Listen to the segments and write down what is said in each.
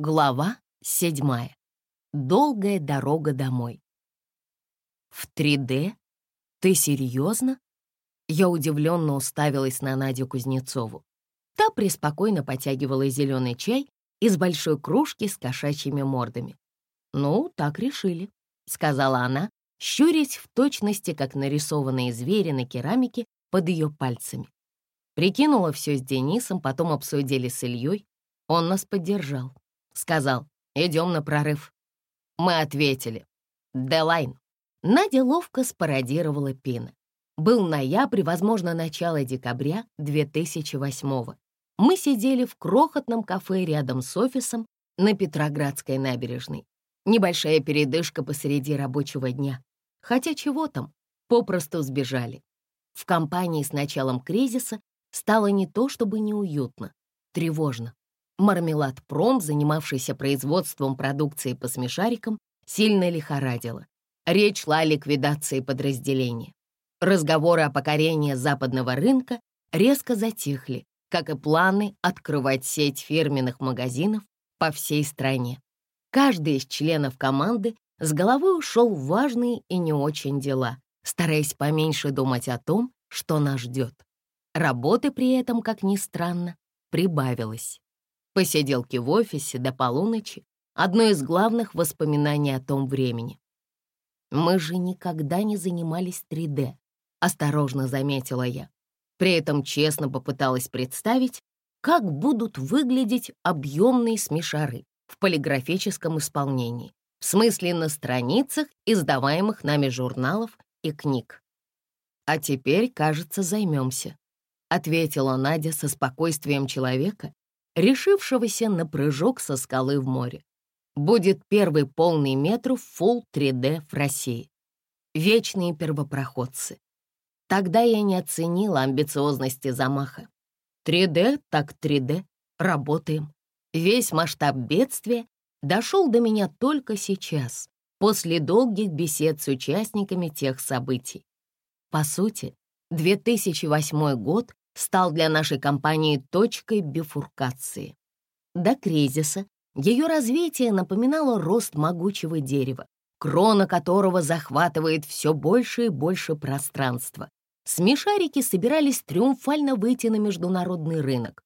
Глава седьмая. Долгая дорога домой. В 3D? Ты серьезно? Я удивленно уставилась на Надю Кузнецову. Та преспокойно потягивала зеленый чай из большой кружки с кошачьими мордами. «Ну, так решили», — сказала она, щурясь в точности, как нарисованные звери на керамике под ее пальцами. Прикинула все с Денисом, потом обсудили с Ильей. Он нас поддержал. Сказал, идем на прорыв. Мы ответили, Делайн. Надя ловко спародировала Пина. Был ноябрь, возможно, начало декабря 2008-го. Мы сидели в крохотном кафе рядом с офисом на Петроградской набережной. Небольшая передышка посреди рабочего дня. Хотя чего там, попросту сбежали. В компании с началом кризиса стало не то чтобы неуютно, тревожно. Мармелад Пром, занимавшийся производством продукции по смешарикам, сильно лихорадило. Речь шла о ликвидации подразделения. Разговоры о покорении западного рынка резко затихли, как и планы открывать сеть фирменных магазинов по всей стране. Каждый из членов команды с головой ушел в важные и не очень дела, стараясь поменьше думать о том, что нас ждет. Работы при этом, как ни странно, прибавилось. Посиделки в офисе до полуночи — одно из главных воспоминаний о том времени. «Мы же никогда не занимались 3D», — осторожно заметила я. При этом честно попыталась представить, как будут выглядеть объемные смешары в полиграфическом исполнении, в смысле на страницах издаваемых нами журналов и книг. «А теперь, кажется, займемся», — ответила Надя со спокойствием человека, решившегося на прыжок со скалы в море. Будет первый полный метр в Full 3D в России. Вечные первопроходцы. Тогда я не оценила амбициозности замаха. 3D так 3D, работаем. Весь масштаб бедствия дошел до меня только сейчас, после долгих бесед с участниками тех событий. По сути, 2008 год стал для нашей компании точкой бифуркации. До кризиса ее развитие напоминало рост могучего дерева, крона которого захватывает все больше и больше пространства. Смешарики собирались триумфально выйти на международный рынок.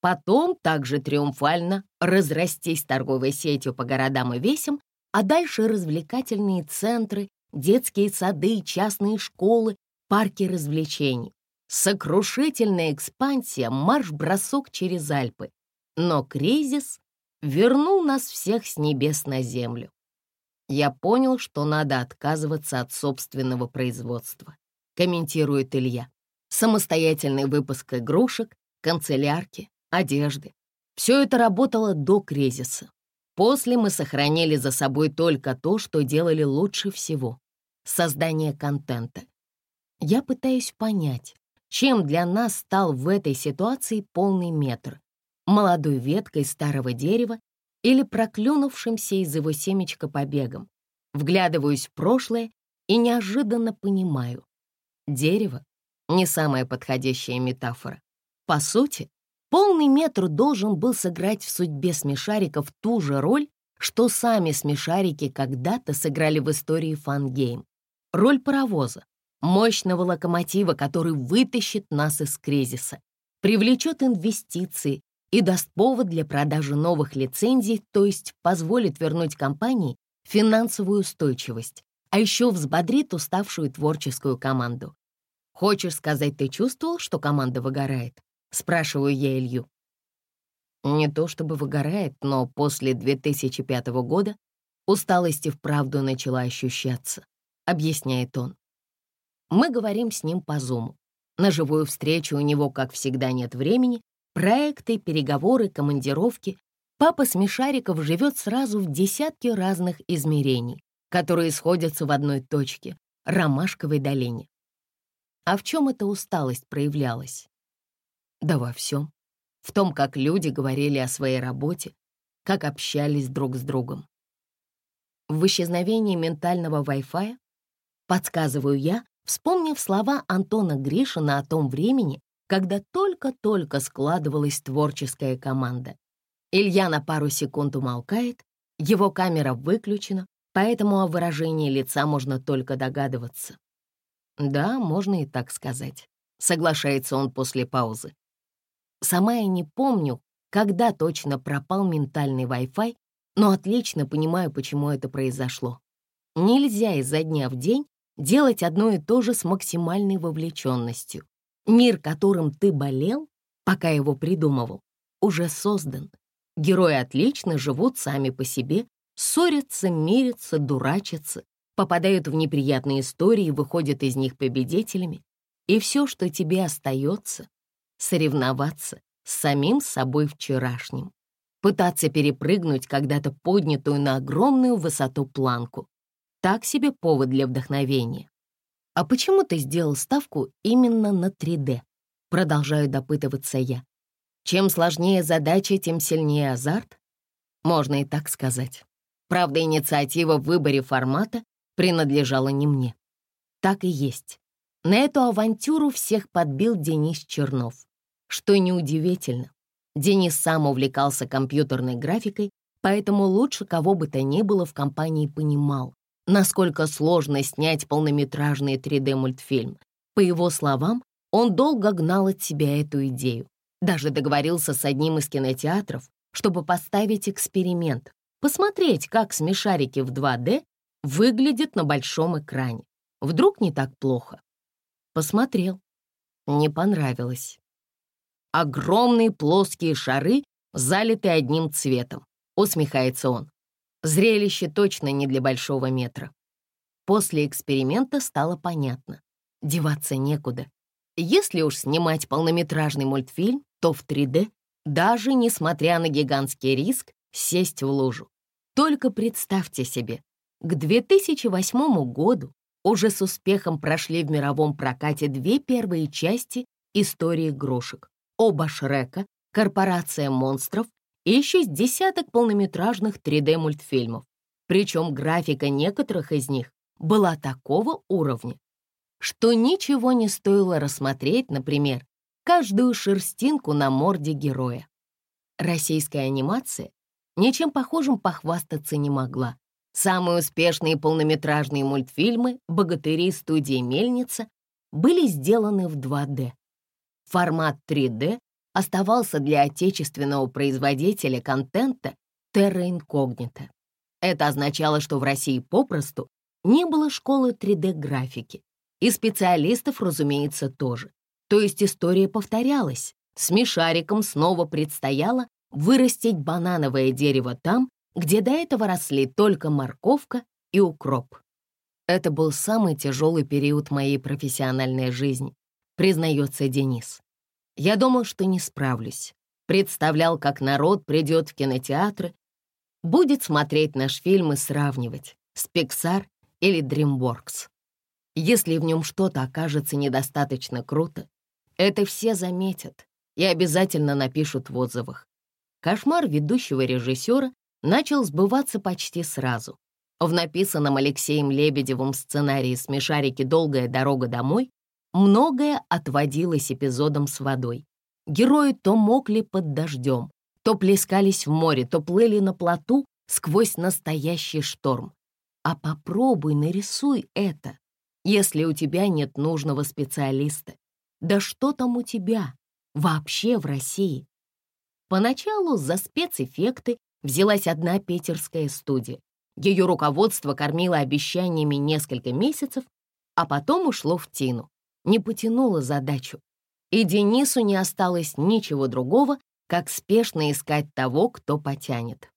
Потом также триумфально разрастись торговой сетью по городам и весям, а дальше развлекательные центры, детские сады, частные школы, парки развлечений. Сокрушительная экспансия, марш-бросок через Альпы. Но кризис вернул нас всех с небес на землю. Я понял, что надо отказываться от собственного производства, комментирует Илья. Самостоятельный выпуск игрушек, канцелярки, одежды. Все это работало до кризиса. После мы сохранили за собой только то, что делали лучше всего — создание контента. Я пытаюсь понять, чем для нас стал в этой ситуации полный метр? Молодой веткой старого дерева или проклюнувшимся из его семечка побегом? Вглядываюсь в прошлое и неожиданно понимаю. Дерево — не самая подходящая метафора. По сути, полный метр должен был сыграть в судьбе смешариков ту же роль, что сами смешарики когда-то сыграли в истории фангейм. Роль паровоза, мощного локомотива, который вытащит нас из кризиса, привлечет инвестиции и даст повод для продажи новых лицензий, то есть позволит вернуть компании финансовую устойчивость, а еще взбодрит уставшую творческую команду. «Хочешь сказать, ты чувствовал, что команда выгорает?» — спрашиваю я Илью. Не то чтобы выгорает, но после 2005 года усталость и вправду начала ощущаться, объясняет он. Мы говорим с ним по зуму. На живую встречу у него, как всегда, нет времени. Проекты, переговоры, командировки. Папа Смешариков живет сразу в десятке разных измерений, которые сходятся в одной точке — Ромашковой долине. А в чем эта усталость проявлялась? Да во всем. В том, как люди говорили о своей работе, как общались друг с другом. В исчезновении ментального Wi-Fi, подсказываю я, вспомнив слова Антона Гришина о том времени, когда только-только складывалась творческая команда. Илья на пару секунд умолкает, его камера выключена, поэтому о выражении лица можно только догадываться. Да, можно и так сказать. Соглашается он после паузы. Сама я не помню, когда точно пропал ментальный Wi-Fi, но отлично понимаю, почему это произошло. Нельзя изо дня в день делать одно и то же с максимальной вовлеченностью. Мир, которым ты болел, пока его придумывал, уже создан. Герои отлично живут сами по себе, ссорятся, мирятся, дурачатся, попадают в неприятные истории выходят из них победителями. И все, что тебе остается, соревноваться с самим собой вчерашним, пытаться перепрыгнуть когда-то поднятую на огромную высоту планку. Так себе повод для вдохновения. А почему ты сделал ставку именно на 3D? Продолжаю допытываться я. Чем сложнее задача, тем сильнее азарт? Можно и так сказать. Правда, инициатива в выборе формата принадлежала не мне. Так и есть. На эту авантюру всех подбил Денис Чернов. Что неудивительно. Денис сам увлекался компьютерной графикой, поэтому лучше кого бы то ни было в компании понимал, насколько сложно снять полнометражный 3D-мультфильм. По его словам, он долго гнал от себя эту идею. Даже договорился с одним из кинотеатров, чтобы поставить эксперимент, посмотреть, как смешарики в 2D выглядят на большом экране. Вдруг не так плохо. Посмотрел. Не понравилось. Огромные плоские шары, залитые одним цветом. Усмехается он. Зрелище точно не для большого метра. После эксперимента стало понятно. Деваться некуда. Если уж снимать полнометражный мультфильм, то в 3D, даже несмотря на гигантский риск сесть в лужу. Только представьте себе, к 2008 году уже с успехом прошли в мировом прокате две первые части истории игрушек. Оба Шрека, Корпорация монстров и еще с десяток полнометражных 3D-мультфильмов. Причем графика некоторых из них была такого уровня, что ничего не стоило рассмотреть, например, каждую шерстинку на морде героя. Российская анимация ничем похожим похвастаться не могла. Самые успешные полнометражные мультфильмы «Богатыри» студии «Мельница» были сделаны в 2D. Формат 3D оставался для отечественного производителя контента Terra Incognita. Это означало, что в России попросту не было школы 3D-графики, и специалистов, разумеется, тоже. То есть история повторялась. Смешариком снова предстояло вырастить банановое дерево там, где до этого росли только морковка и укроп. Это был самый тяжелый период моей профессиональной жизни, признается Денис. Я думал, что не справлюсь. Представлял, как народ придет в кинотеатры, будет смотреть наш фильм и сравнивать с Pixar или DreamWorks. Если в нем что-то окажется недостаточно круто, это все заметят и обязательно напишут в отзывах. Кошмар ведущего режиссера начал сбываться почти сразу. В написанном Алексеем Лебедевым сценарии «Смешарики. Долгая дорога домой» многое отводилось эпизодом с водой. Герои то мокли под дождем, то плескались в море, то плыли на плоту сквозь настоящий шторм. А попробуй нарисуй это, если у тебя нет нужного специалиста. Да что там у тебя вообще в России? Поначалу за спецэффекты взялась одна питерская студия. Ее руководство кормило обещаниями несколько месяцев, а потом ушло в тину, не потянуло задачу. И Денису не осталось ничего другого, как спешно искать того, кто потянет.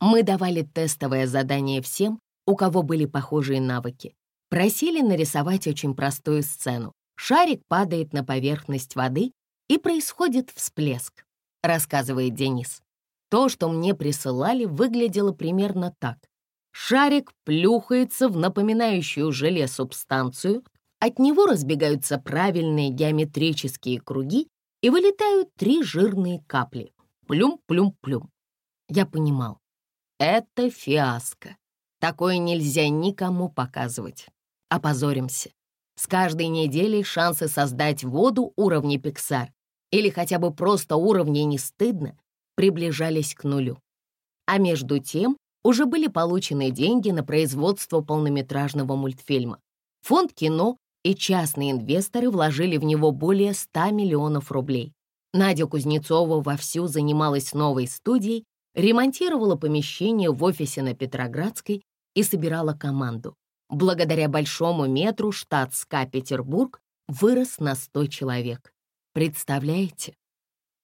Мы давали тестовое задание всем, у кого были похожие навыки. Просили нарисовать очень простую сцену. Шарик падает на поверхность воды, и происходит всплеск рассказывает Денис. То, что мне присылали, выглядело примерно так. Шарик плюхается в напоминающую желе субстанцию, от него разбегаются правильные геометрические круги и вылетают три жирные капли. Плюм-плюм-плюм. Я понимал, это фиаско. Такое нельзя никому показывать. Опозоримся. С каждой неделей шансы создать воду уровня Pixar или хотя бы просто уровней не стыдно, приближались к нулю. А между тем уже были получены деньги на производство полнометражного мультфильма. Фонд кино и частные инвесторы вложили в него более 100 миллионов рублей. Надя Кузнецова вовсю занималась новой студией, ремонтировала помещение в офисе на Петроградской и собирала команду. Благодаря большому метру штат СКА «Петербург» вырос на 100 человек. Представляете?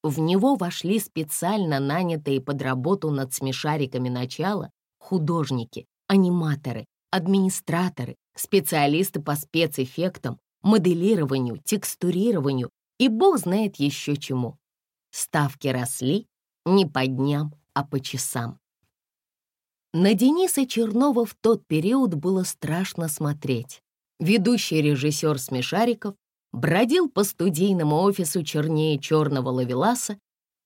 В него вошли специально нанятые под работу над смешариками начала художники, аниматоры, администраторы, специалисты по спецэффектам, моделированию, текстурированию и бог знает еще чему. Ставки росли не по дням, а по часам. На Дениса Чернова в тот период было страшно смотреть. Ведущий режиссер «Смешариков» бродил по студийному офису чернее черного лавеласа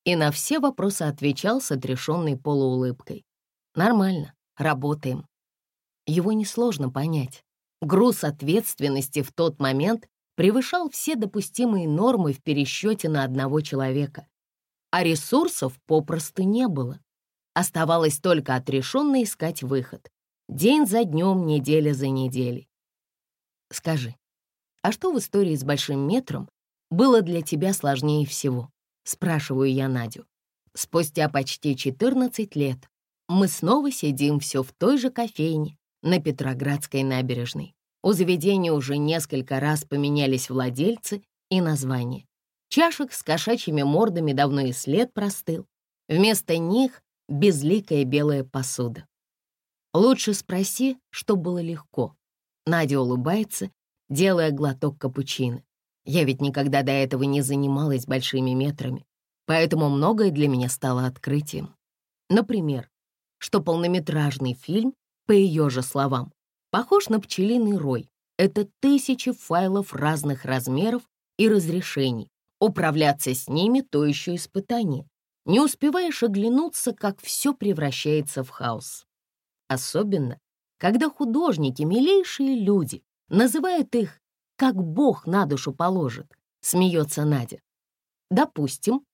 и на все вопросы отвечал с отрешенной полуулыбкой. «Нормально, работаем». Его несложно понять. Груз ответственности в тот момент превышал все допустимые нормы в пересчете на одного человека, а ресурсов попросту не было. Оставалось только отрешенно искать выход. День за днем, неделя за неделей. Скажи, а что в истории с большим метром было для тебя сложнее всего? Спрашиваю я Надю. Спустя почти 14 лет мы снова сидим все в той же кофейне на Петроградской набережной. У заведения уже несколько раз поменялись владельцы и названия. Чашек с кошачьими мордами давно и след простыл. Вместо них безликая белая посуда. Лучше спроси, что было легко. Надя улыбается, делая глоток капучино. Я ведь никогда до этого не занималась большими метрами, поэтому многое для меня стало открытием. Например, что полнометражный фильм, по ее же словам, похож на пчелиный рой. Это тысячи файлов разных размеров и разрешений. Управляться с ними — то еще испытание. Не успеваешь оглянуться, как все превращается в хаос. Особенно, когда художники, милейшие люди, называют их «как Бог на душу положит», смеется Надя. Допустим,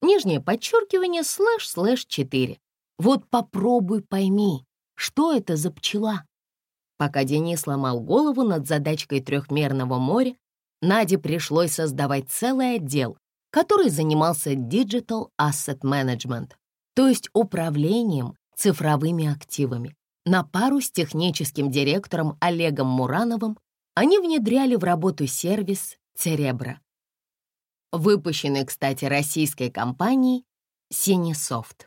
нижнее подчеркивание слэш-слэш 4. Вот попробуй пойми, что это за пчела. Пока Денис ломал голову над задачкой трехмерного моря, Наде пришлось создавать целый отдел, который занимался Digital Asset Management, то есть управлением цифровыми активами. На пару с техническим директором Олегом Мурановым они внедряли в работу сервис «Церебра», выпущенный, кстати, российской компанией Cinesoft.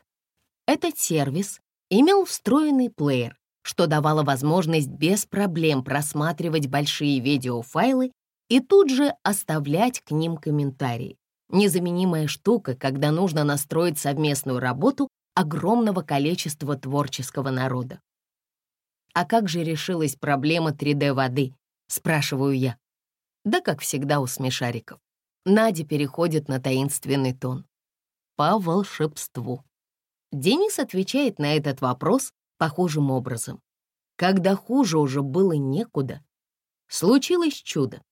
Этот сервис имел встроенный плеер, что давало возможность без проблем просматривать большие видеофайлы и тут же оставлять к ним комментарии. Незаменимая штука, когда нужно настроить совместную работу огромного количества творческого народа. «А как же решилась проблема 3D-воды?» — спрашиваю я. Да, как всегда у смешариков. Надя переходит на таинственный тон. По волшебству. Денис отвечает на этот вопрос похожим образом. Когда хуже уже было некуда, случилось чудо.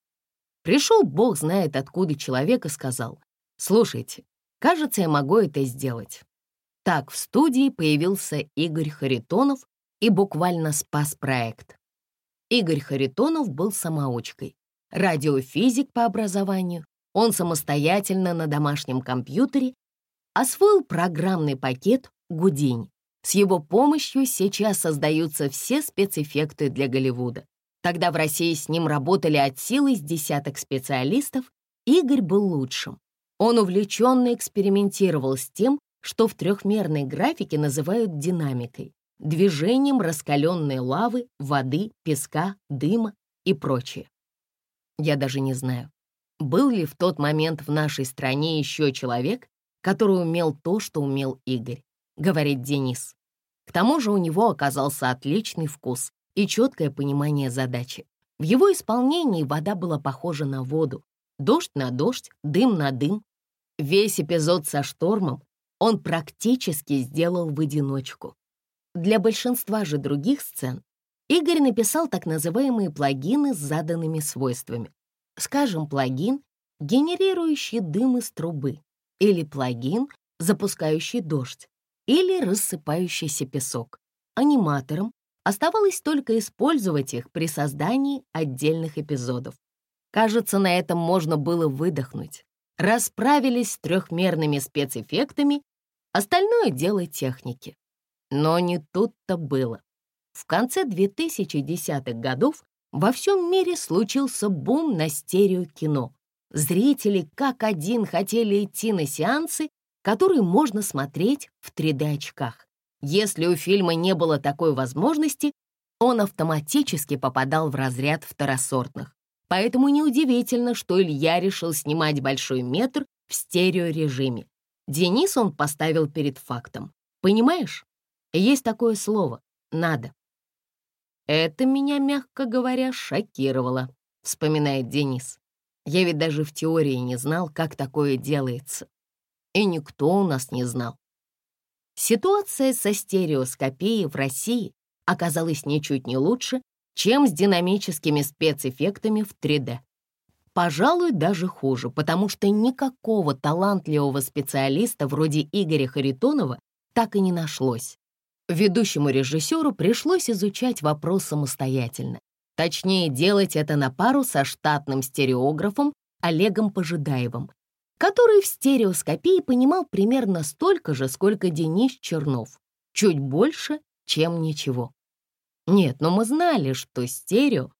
Пришел бог знает откуда человек и сказал, «Слушайте, кажется, я могу это сделать». Так в студии появился Игорь Харитонов и буквально спас проект. Игорь Харитонов был самоучкой, радиофизик по образованию. Он самостоятельно на домашнем компьютере освоил программный пакет «Гудинь». С его помощью сейчас создаются все спецэффекты для Голливуда. Тогда в России с ним работали от силы с десяток специалистов, Игорь был лучшим. Он увлеченно экспериментировал с тем, что в трехмерной графике называют динамикой, движением раскаленной лавы, воды, песка, дыма и прочее. Я даже не знаю, был ли в тот момент в нашей стране еще человек, который умел то, что умел Игорь, говорит Денис. К тому же у него оказался отличный вкус, и четкое понимание задачи. В его исполнении вода была похожа на воду, дождь на дождь, дым на дым. Весь эпизод со штормом он практически сделал в одиночку. Для большинства же других сцен Игорь написал так называемые плагины с заданными свойствами. Скажем, плагин, генерирующий дым из трубы, или плагин, запускающий дождь или рассыпающийся песок. Аниматорам оставалось только использовать их при создании отдельных эпизодов. Кажется, на этом можно было выдохнуть. Расправились с трехмерными спецэффектами, остальное дело техники. Но не тут-то было. В конце 2010-х годов во всем мире случился бум на стереокино. Зрители как один хотели идти на сеансы, которые можно смотреть в 3D-очках. Если у фильма не было такой возможности, он автоматически попадал в разряд второсортных. Поэтому неудивительно, что Илья решил снимать большой метр в стереорежиме. Денис он поставил перед фактом. Понимаешь? Есть такое слово «надо». Это меня, мягко говоря, шокировало, вспоминает Денис. Я ведь даже в теории не знал, как такое делается. И никто у нас не знал. Ситуация со стереоскопией в России оказалась ничуть не лучше, чем с динамическими спецэффектами в 3D. Пожалуй, даже хуже, потому что никакого талантливого специалиста вроде Игоря Харитонова так и не нашлось. Ведущему режиссеру пришлось изучать вопрос самостоятельно. Точнее, делать это на пару со штатным стереографом Олегом Пожидаевым, который в стереоскопии понимал примерно столько же, сколько Денис Чернов. Чуть больше, чем ничего. Нет, но мы знали, что стерео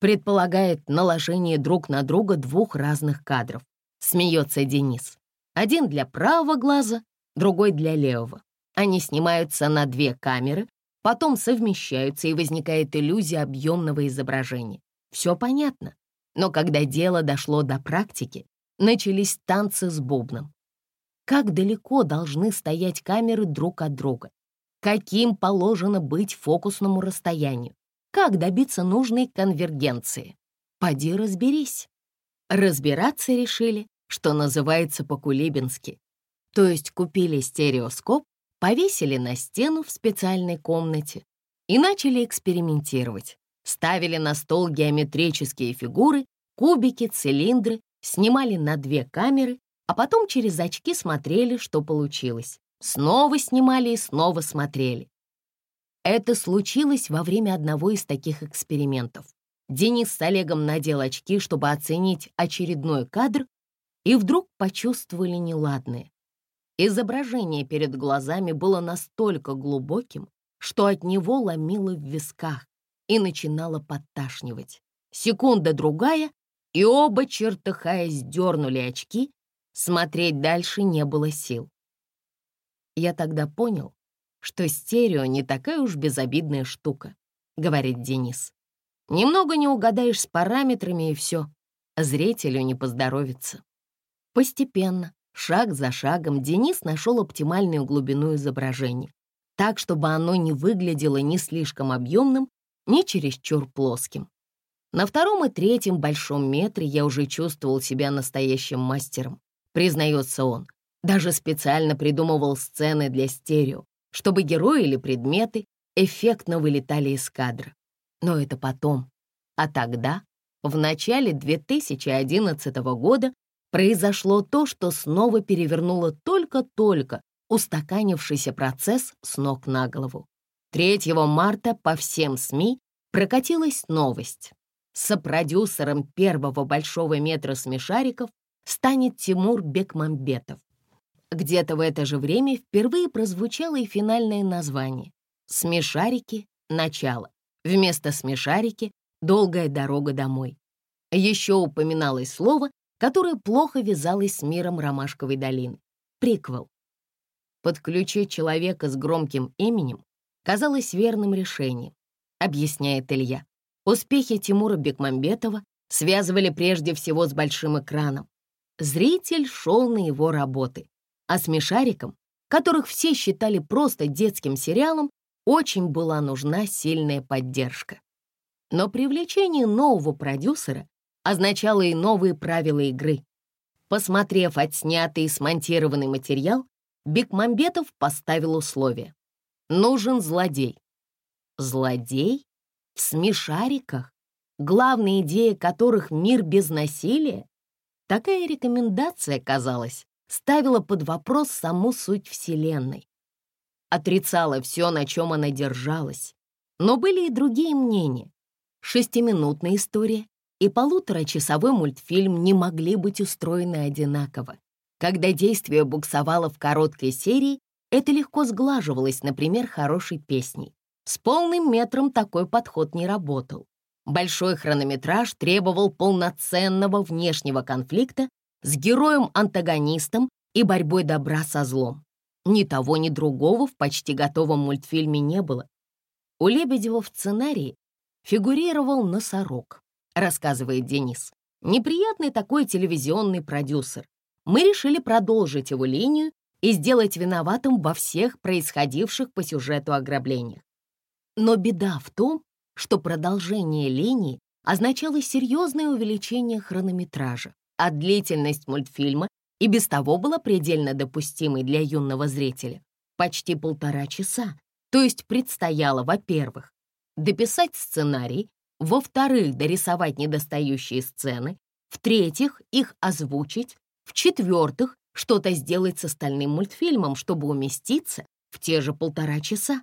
предполагает наложение друг на друга двух разных кадров. Смеется Денис. Один для правого глаза, другой для левого. Они снимаются на две камеры, потом совмещаются и возникает иллюзия объемного изображения. Все понятно. Но когда дело дошло до практики, начались танцы с бубном. Как далеко должны стоять камеры друг от друга? Каким положено быть фокусному расстоянию? Как добиться нужной конвергенции? Поди разберись. Разбираться решили, что называется по-кулибински. То есть купили стереоскоп повесили на стену в специальной комнате и начали экспериментировать. Ставили на стол геометрические фигуры, кубики, цилиндры, снимали на две камеры, а потом через очки смотрели, что получилось. Снова снимали и снова смотрели. Это случилось во время одного из таких экспериментов. Денис с Олегом надел очки, чтобы оценить очередной кадр, и вдруг почувствовали неладное. Изображение перед глазами было настолько глубоким, что от него ломило в висках и начинало подташнивать. Секунда-другая, и оба, чертыхаясь, дернули очки, смотреть дальше не было сил. Я тогда понял, что стерео не такая уж безобидная штука, говорит Денис. Немного не угадаешь с параметрами и все, зрителю не поздоровится. Постепенно, Шаг за шагом Денис нашел оптимальную глубину изображения, так, чтобы оно не выглядело ни слишком объемным, ни чересчур плоским. На втором и третьем большом метре я уже чувствовал себя настоящим мастером, признается он. Даже специально придумывал сцены для стерео, чтобы герои или предметы эффектно вылетали из кадра. Но это потом. А тогда, в начале 2011 года, произошло то, что снова перевернуло только-только устаканившийся процесс с ног на голову. 3 марта по всем СМИ прокатилась новость. Сопродюсером первого большого метра смешариков станет Тимур Бекмамбетов. Где-то в это же время впервые прозвучало и финальное название «Смешарики. Начало». Вместо «Смешарики» — «Долгая дорога домой». Еще упоминалось слово, которая плохо вязалась с миром Ромашковой долины. Приквел. Подключить человека с громким именем казалось верным решением, объясняет Илья. Успехи Тимура Бекмамбетова связывали прежде всего с большим экраном. Зритель шел на его работы, а смешарикам, которых все считали просто детским сериалом, очень была нужна сильная поддержка. Но привлечение нового продюсера означало и новые правила игры. Посмотрев отснятый и смонтированный материал, Бекмамбетов поставил условие. Нужен злодей. Злодей? В смешариках? Главная идея которых — мир без насилия? Такая рекомендация казалась ставила под вопрос саму суть Вселенной. Отрицала все, на чем она держалась. Но были и другие мнения. Шестиминутная история и полуторачасовой мультфильм не могли быть устроены одинаково. Когда действие буксовало в короткой серии, это легко сглаживалось, например, хорошей песней. С полным метром такой подход не работал. Большой хронометраж требовал полноценного внешнего конфликта с героем-антагонистом и борьбой добра со злом. Ни того, ни другого в почти готовом мультфильме не было. У Лебедева в сценарии фигурировал носорог, рассказывает Денис. Неприятный такой телевизионный продюсер. Мы решили продолжить его линию и сделать виноватым во всех происходивших по сюжету ограблениях. Но беда в том, что продолжение линии означало серьезное увеличение хронометража, а длительность мультфильма и без того была предельно допустимой для юного зрителя — почти полтора часа. То есть предстояло, во-первых, дописать сценарий, во-вторых, дорисовать недостающие сцены, в-третьих, их озвучить, в-четвертых, что-то сделать с остальным мультфильмом, чтобы уместиться в те же полтора часа.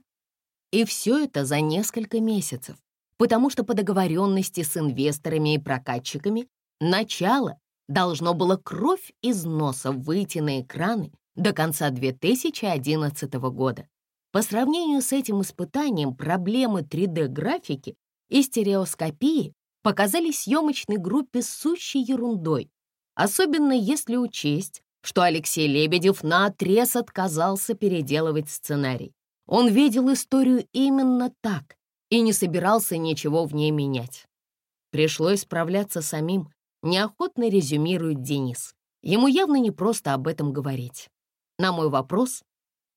И все это за несколько месяцев, потому что по договоренности с инвесторами и прокатчиками начало должно было кровь из носа выйти на экраны до конца 2011 года. По сравнению с этим испытанием проблемы 3D-графики и стереоскопии показались съемочной группе сущей ерундой, особенно если учесть, что Алексей Лебедев наотрез отказался переделывать сценарий. Он видел историю именно так и не собирался ничего в ней менять. Пришлось справляться самим, неохотно резюмирует Денис. Ему явно не просто об этом говорить. На мой вопрос,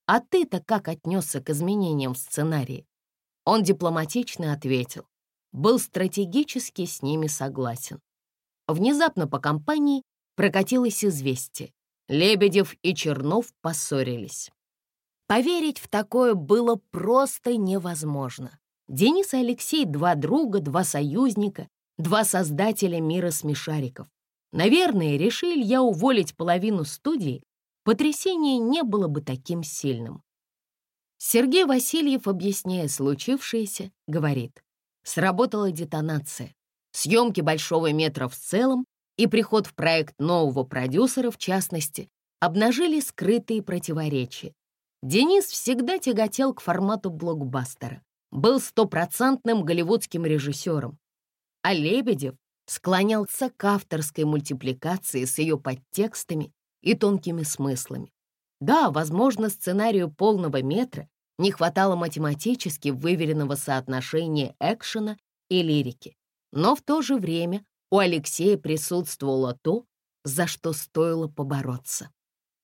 а ты-то как отнесся к изменениям в сценарии? Он дипломатично ответил, был стратегически с ними согласен. Внезапно по компании прокатилось известие. Лебедев и Чернов поссорились. Поверить в такое было просто невозможно. Денис и Алексей — два друга, два союзника, два создателя мира смешариков. Наверное, решили я уволить половину студии, потрясение не было бы таким сильным. Сергей Васильев, объясняя случившееся, говорит, сработала детонация. Съемки «Большого метра» в целом и приход в проект нового продюсера, в частности, обнажили скрытые противоречия. Денис всегда тяготел к формату блокбастера, был стопроцентным голливудским режиссером, а Лебедев склонялся к авторской мультипликации с ее подтекстами и тонкими смыслами. Да, возможно, сценарию полного метра не хватало математически выверенного соотношения экшена и лирики, но в то же время у Алексея присутствовало то, за что стоило побороться.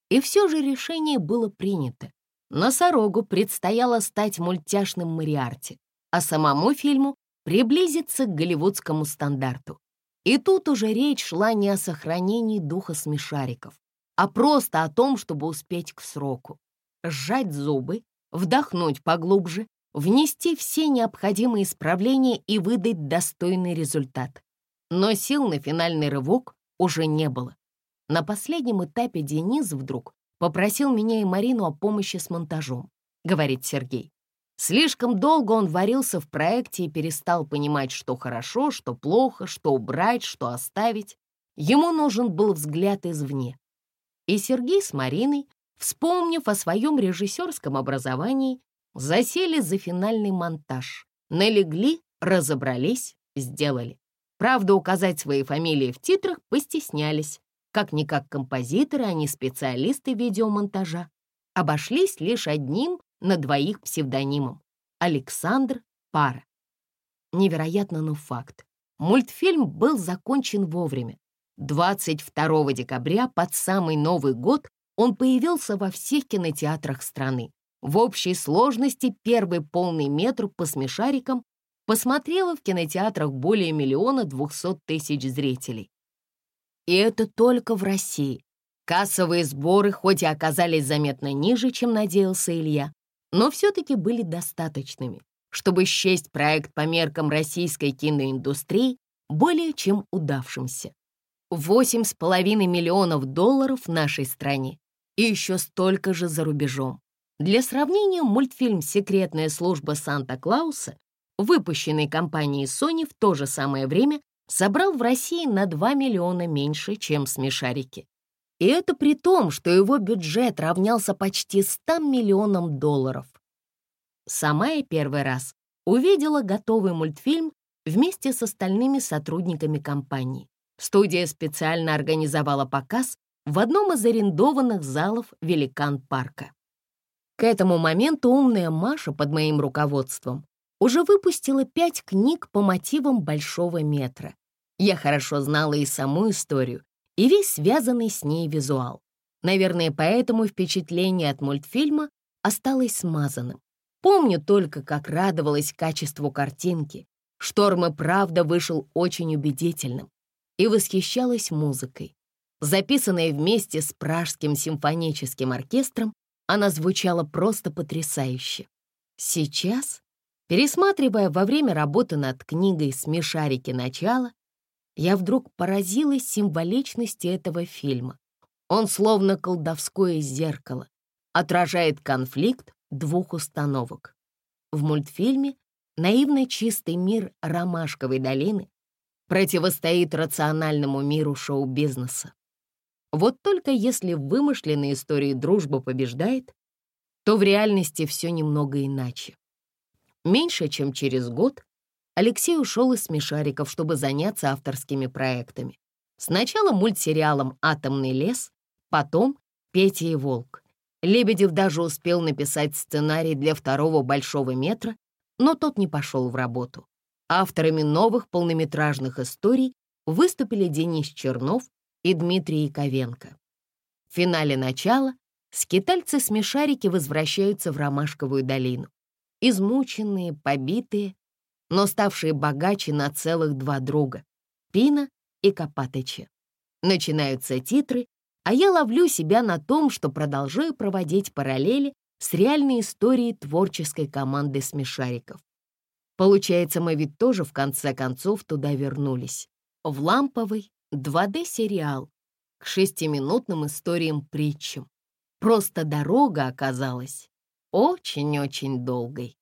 И все же решение было принято. Носорогу предстояло стать мультяшным Мариарти, а самому фильму приблизиться к голливудскому стандарту. И тут уже речь шла не о сохранении духа смешариков, а просто о том, чтобы успеть к сроку. Сжать зубы, вдохнуть поглубже, внести все необходимые исправления и выдать достойный результат. Но сил на финальный рывок уже не было. На последнем этапе Денис вдруг Попросил меня и Марину о помощи с монтажом, говорит Сергей. Слишком долго он варился в проекте и перестал понимать, что хорошо, что плохо, что убрать, что оставить. Ему нужен был взгляд извне. И Сергей с Мариной, вспомнив о своем режиссерском образовании, засели за финальный монтаж. Налегли, разобрались, сделали. Правда, указать свои фамилии в титрах постеснялись, как-никак композиторы, а не специалисты видеомонтажа. Обошлись лишь одним на двоих псевдонимом — Александр Пара. Невероятно, но факт. Мультфильм был закончен вовремя. 22 декабря, под самый Новый год, он появился во всех кинотеатрах страны. В общей сложности первый полный метр по смешарикам посмотрело в кинотеатрах более миллиона двухсот тысяч зрителей. И это только в России. Кассовые сборы хоть и оказались заметно ниже, чем надеялся Илья, но все-таки были достаточными, чтобы счесть проект по меркам российской киноиндустрии более чем удавшимся. 8,5 миллионов долларов в нашей стране и еще столько же за рубежом. Для сравнения, мультфильм «Секретная служба Санта-Клауса», выпущенный компанией Sony в то же самое время, собрал в России на 2 миллиона меньше, чем «Смешарики». И это при том, что его бюджет равнялся почти 100 миллионам долларов. Сама я первый раз увидела готовый мультфильм вместе с остальными сотрудниками компании. Студия специально организовала показ в одном из арендованных залов «Великан-парка». К этому моменту умная Маша под моим руководством уже выпустила пять книг по мотивам большого метра. Я хорошо знала и саму историю, и весь связанный с ней визуал. Наверное, поэтому впечатление от мультфильма осталось смазанным. Помню только, как радовалась качеству картинки. Шторм и правда вышел очень убедительным и восхищалась музыкой. Записанная вместе с Пражским симфоническим оркестром, она звучала просто потрясающе. Сейчас, пересматривая во время работы над книгой «Смешарики. Начало», я вдруг поразилась символичности этого фильма. Он словно колдовское зеркало, отражает конфликт двух установок. В мультфильме наивно чистый мир Ромашковой долины противостоит рациональному миру шоу-бизнеса. Вот только если в вымышленной истории дружба побеждает, то в реальности все немного иначе. Меньше чем через год Алексей ушел из «Смешариков», чтобы заняться авторскими проектами. Сначала мультсериалом «Атомный лес», потом «Петя и волк». Лебедев даже успел написать сценарий для второго «Большого метра», но тот не пошел в работу. Авторами новых полнометражных историй выступили Денис Чернов и Дмитрий Яковенко. В финале начала скитальцы-смешарики возвращаются в Ромашковую долину. Измученные, побитые, но ставшие богаче на целых два друга — Пина и Копатыча. Начинаются титры, а я ловлю себя на том, что продолжаю проводить параллели с реальной историей творческой команды смешариков. Получается, мы ведь тоже в конце концов туда вернулись. В ламповый 2D-сериал к шестиминутным историям-притчам. Просто дорога оказалась очень-очень долгой.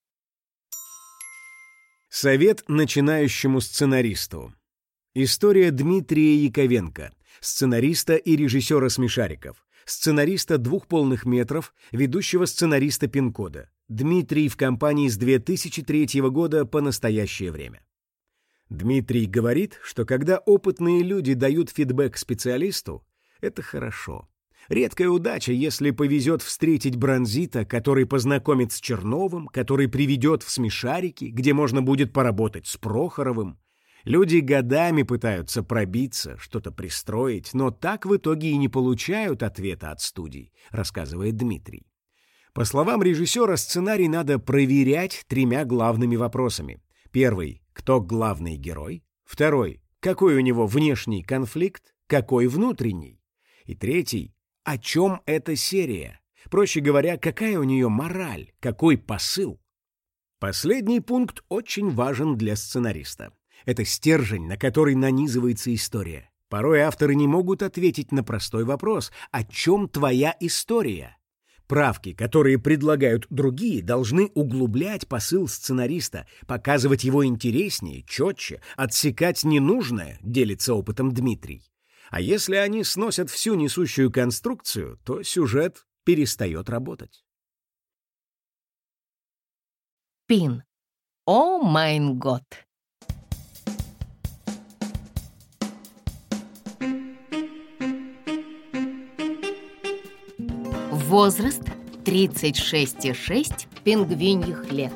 Совет начинающему сценаристу. История Дмитрия Яковенко, сценариста и режиссера «Смешариков», сценариста «Двух полных метров», ведущего сценариста «Пин-кода». Дмитрий в компании с 2003 года по настоящее время. Дмитрий говорит, что когда опытные люди дают фидбэк специалисту, это хорошо. Редкая удача, если повезет встретить Бронзита, который познакомит с Черновым, который приведет в смешарики, где можно будет поработать с Прохоровым. Люди годами пытаются пробиться, что-то пристроить, но так в итоге и не получают ответа от студий, рассказывает Дмитрий. По словам режиссера, сценарий надо проверять тремя главными вопросами. Первый — кто главный герой? Второй — какой у него внешний конфликт? Какой внутренний? И третий — о чем эта серия? Проще говоря, какая у нее мораль, какой посыл? Последний пункт очень важен для сценариста. Это стержень, на который нанизывается история. Порой авторы не могут ответить на простой вопрос «О чем твоя история?» Правки, которые предлагают другие, должны углублять посыл сценариста, показывать его интереснее, четче, отсекать ненужное, делится опытом Дмитрий. А если они сносят всю несущую конструкцию, то сюжет перестает работать. Пин. О майн год. Возраст 36,6 пингвиньих лет.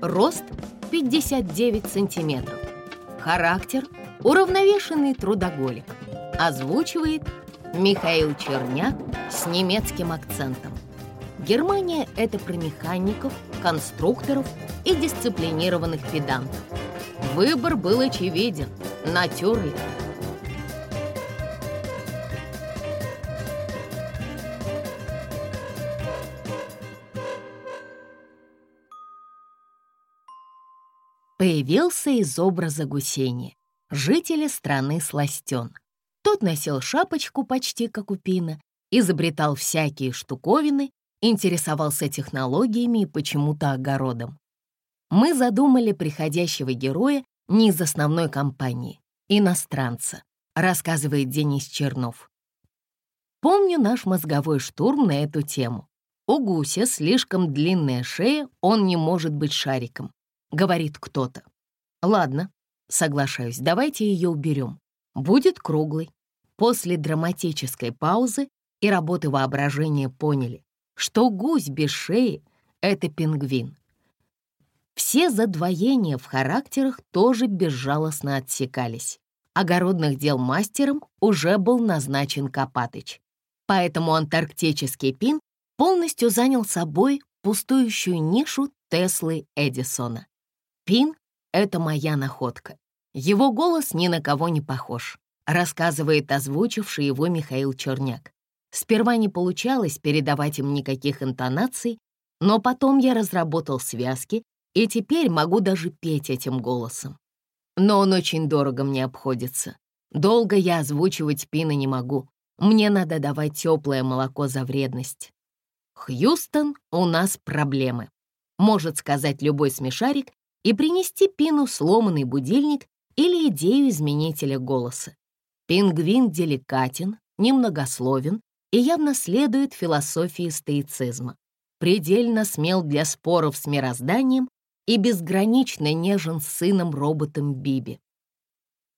Рост 59 сантиметров. Характер уравновешенный трудоголик. Озвучивает Михаил Черняк с немецким акцентом. Германия — это про механиков, конструкторов и дисциплинированных педантов. Выбор был очевиден — натерли. появился из образа гусени, жителя страны Сластен. Тот носил шапочку почти как у Пина, изобретал всякие штуковины, интересовался технологиями и почему-то огородом. Мы задумали приходящего героя не из основной компании, иностранца, рассказывает Денис Чернов. Помню наш мозговой штурм на эту тему. У гуся слишком длинная шея, он не может быть шариком, говорит кто-то. Ладно, соглашаюсь, давайте ее уберем. Будет круглый. После драматической паузы и работы воображения поняли, что гусь без шеи — это пингвин. Все задвоения в характерах тоже безжалостно отсекались. Огородных дел мастером уже был назначен Копатыч. Поэтому антарктический пин полностью занял собой пустующую нишу Теслы Эдисона. Пин — это моя находка. Его голос ни на кого не похож, рассказывает озвучивший его Михаил Черняк. Сперва не получалось передавать им никаких интонаций, но потом я разработал связки и теперь могу даже петь этим голосом. Но он очень дорого мне обходится. Долго я озвучивать Пина не могу. Мне надо давать теплое молоко за вредность. Хьюстон, у нас проблемы. Может сказать любой смешарик и принести Пину сломанный будильник или идею изменителя голоса. Пингвин деликатен, немногословен и явно следует философии стоицизма. Предельно смел для споров с мирозданием и безгранично нежен с сыном-роботом Биби.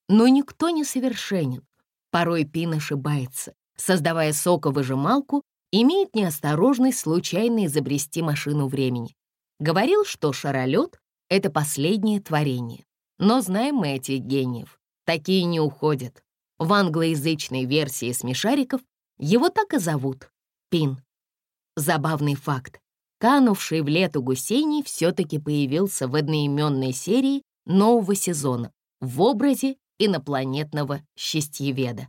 Но никто не совершенен. Порой Пин ошибается, создавая соковыжималку, имеет неосторожность случайно изобрести машину времени. Говорил, что шаролет — это последнее творение. Но знаем мы этих гениев. Такие не уходят. В англоязычной версии смешариков его так и зовут — Пин. Забавный факт. Канувший в лету гусений все-таки появился в одноименной серии нового сезона в образе инопланетного счастьеведа.